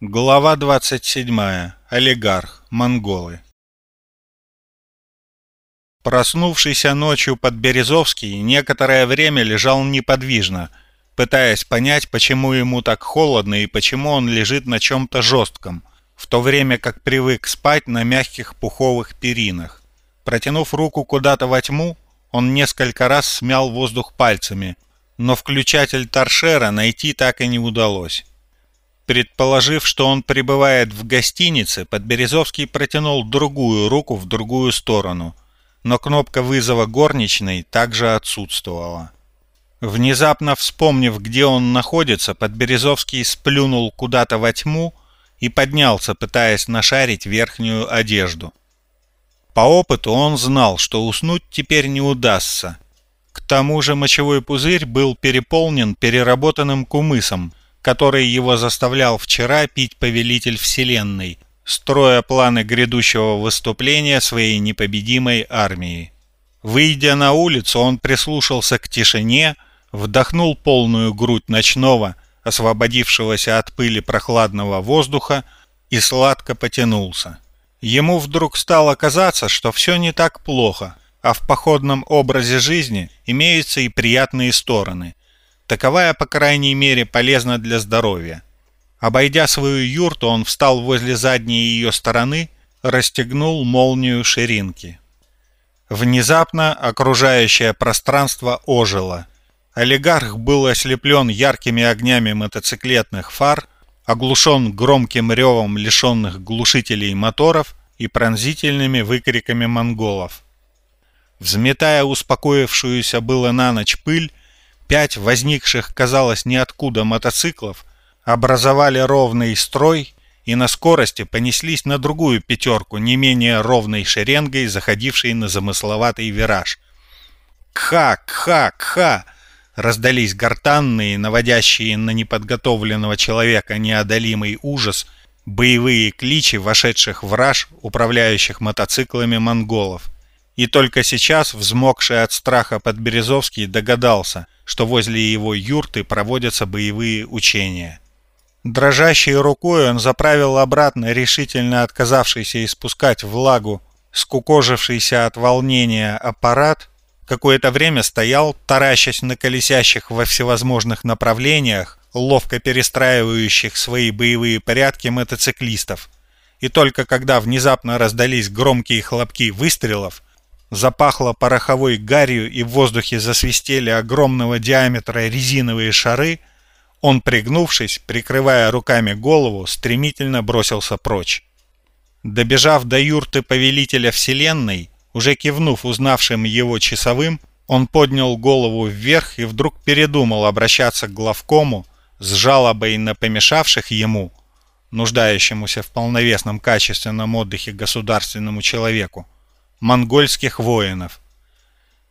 Глава 27. Олигарх. Монголы. Проснувшийся ночью под Березовский некоторое время лежал неподвижно, пытаясь понять, почему ему так холодно и почему он лежит на чем-то жестком, в то время как привык спать на мягких пуховых перинах. Протянув руку куда-то во тьму, он несколько раз смял воздух пальцами, но включатель торшера найти так и не удалось. Предположив, что он пребывает в гостинице, Подберезовский протянул другую руку в другую сторону, но кнопка вызова горничной также отсутствовала. Внезапно вспомнив, где он находится, Подберезовский сплюнул куда-то во тьму и поднялся, пытаясь нашарить верхнюю одежду. По опыту он знал, что уснуть теперь не удастся. К тому же мочевой пузырь был переполнен переработанным кумысом, который его заставлял вчера пить повелитель Вселенной, строя планы грядущего выступления своей непобедимой армии. Выйдя на улицу, он прислушался к тишине, вдохнул полную грудь ночного, освободившегося от пыли прохладного воздуха и сладко потянулся. Ему вдруг стало казаться, что все не так плохо, а в походном образе жизни имеются и приятные стороны. Таковая, по крайней мере, полезна для здоровья. Обойдя свою юрту, он встал возле задней ее стороны, расстегнул молнию ширинки. Внезапно окружающее пространство ожило. Олигарх был ослеплен яркими огнями мотоциклетных фар, оглушен громким ревом лишенных глушителей моторов и пронзительными выкриками монголов. Взметая успокоившуюся было на ночь пыль, пять возникших, казалось, ниоткуда мотоциклов образовали ровный строй и на скорости понеслись на другую пятерку, не менее ровной шеренгой, заходившей на замысловатый вираж. «Кха! Кха! Кха!» Раздались гортанные, наводящие на неподготовленного человека неодолимый ужас, боевые кличи вошедших в раж, управляющих мотоциклами монголов. И только сейчас, взмокший от страха Подберезовский, догадался, что возле его юрты проводятся боевые учения. Дрожащей рукой он заправил обратно решительно отказавшийся испускать влагу, скукожившийся от волнения аппарат, какое-то время стоял, таращась на колесящих во всевозможных направлениях, ловко перестраивающих свои боевые порядки мотоциклистов. И только когда внезапно раздались громкие хлопки выстрелов, запахло пороховой гарью и в воздухе засвистели огромного диаметра резиновые шары, он, пригнувшись, прикрывая руками голову, стремительно бросился прочь. Добежав до юрты повелителя вселенной, уже кивнув узнавшим его часовым, он поднял голову вверх и вдруг передумал обращаться к главкому с жалобой на помешавших ему, нуждающемуся в полновесном качественном отдыхе государственному человеку, монгольских воинов.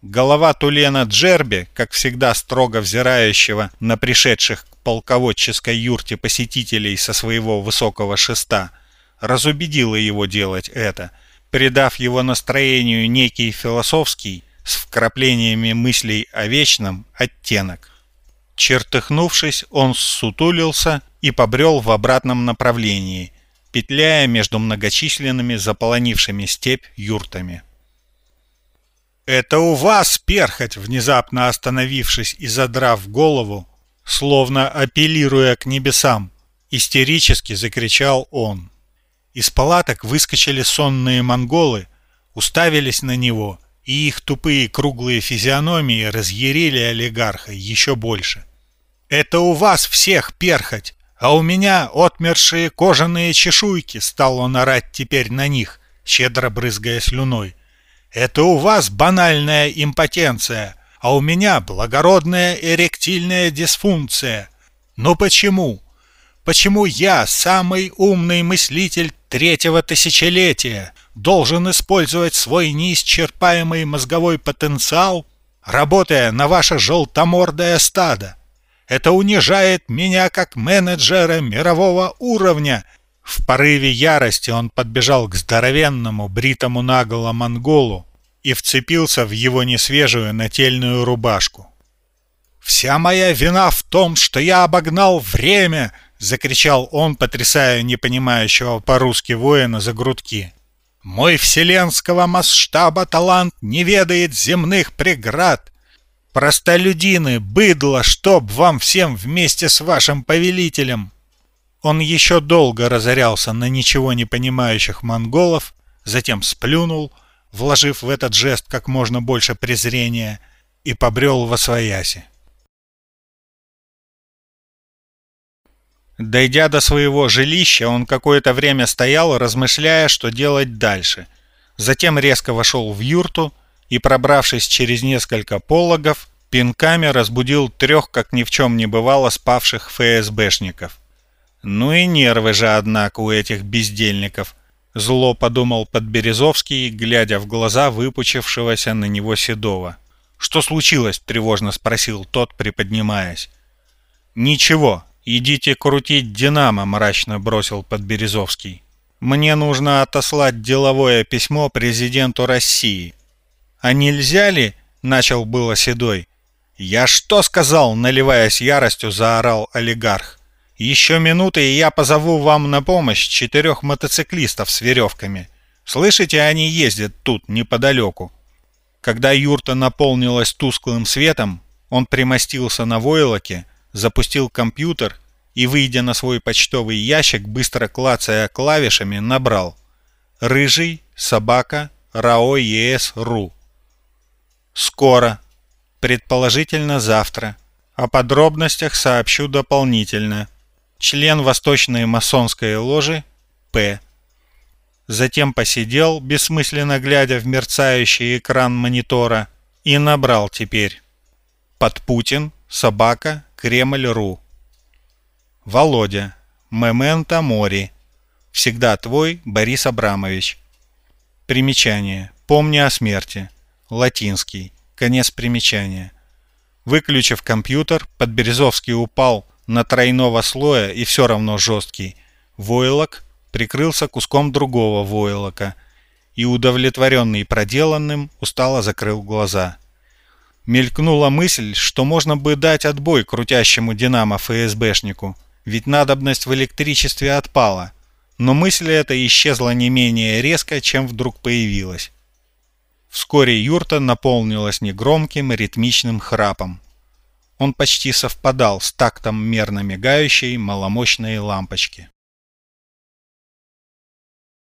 Голова Тулена Джерби, как всегда строго взирающего на пришедших к полководческой юрте посетителей со своего высокого шеста, разубедила его делать это, придав его настроению некий философский, с вкраплениями мыслей о вечном, оттенок. Чертыхнувшись, он ссутулился и побрел в обратном направлении, петляя между многочисленными заполонившими степь юртами. «Это у вас, перхоть!» Внезапно остановившись и задрав голову, словно апеллируя к небесам, истерически закричал он. Из палаток выскочили сонные монголы, уставились на него, и их тупые круглые физиономии разъярили олигарха еще больше. «Это у вас всех перхоть, а у меня отмершие кожаные чешуйки!» Стал он орать теперь на них, щедро брызгая слюной. «Это у вас банальная импотенция, а у меня благородная эректильная дисфункция. Но почему? Почему я, самый умный мыслитель третьего тысячелетия, должен использовать свой неисчерпаемый мозговой потенциал, работая на ваше желтомордое стадо? Это унижает меня как менеджера мирового уровня, В порыве ярости он подбежал к здоровенному, бритому наголо монголу и вцепился в его несвежую нательную рубашку. «Вся моя вина в том, что я обогнал время!» — закричал он, потрясая непонимающего по-русски воина за грудки. «Мой вселенского масштаба талант не ведает земных преград! Простолюдины, быдло, чтоб вам всем вместе с вашим повелителем!» Он еще долго разорялся на ничего не понимающих монголов, затем сплюнул, вложив в этот жест как можно больше презрения, и побрел во свояси. Дойдя до своего жилища, он какое-то время стоял, размышляя, что делать дальше. Затем резко вошел в юрту и, пробравшись через несколько пологов, пинками разбудил трех, как ни в чем не бывало, спавших ФСБшников. Ну и нервы же, однако, у этих бездельников. Зло подумал Подберезовский, глядя в глаза выпучившегося на него Седова. «Что случилось?» — тревожно спросил тот, приподнимаясь. «Ничего, идите крутить «Динамо», — мрачно бросил Подберезовский. «Мне нужно отослать деловое письмо президенту России». «А нельзя ли?» — начал было Седой. «Я что сказал?» — наливаясь яростью, заорал олигарх. Еще минуты, и я позову вам на помощь четырех мотоциклистов с веревками. Слышите, они ездят тут, неподалеку. Когда юрта наполнилась тусклым светом, он примостился на войлоке, запустил компьютер и, выйдя на свой почтовый ящик, быстро клацая клавишами, набрал «Рыжий, собака, РАО ЕС РУ». «Скоро. Предположительно завтра. О подробностях сообщу дополнительно» член Восточной масонской ложи П. Затем посидел, бессмысленно глядя в мерцающий экран монитора, и набрал теперь «Под Путин, собака, Кремль.ру». Володя, Мементо Мори. Всегда твой Борис Абрамович. Примечание. Помни о смерти. Латинский. Конец примечания. Выключив компьютер, Подберезовский упал на тройного слоя и все равно жесткий. Войлок прикрылся куском другого войлока и, удовлетворенный проделанным, устало закрыл глаза. Мелькнула мысль, что можно бы дать отбой крутящему «Динамо» ФСБшнику, ведь надобность в электричестве отпала. Но мысль эта исчезла не менее резко, чем вдруг появилась. Вскоре юрта наполнилась негромким ритмичным храпом. Он почти совпадал с тактом мерно мигающей маломощной лампочки.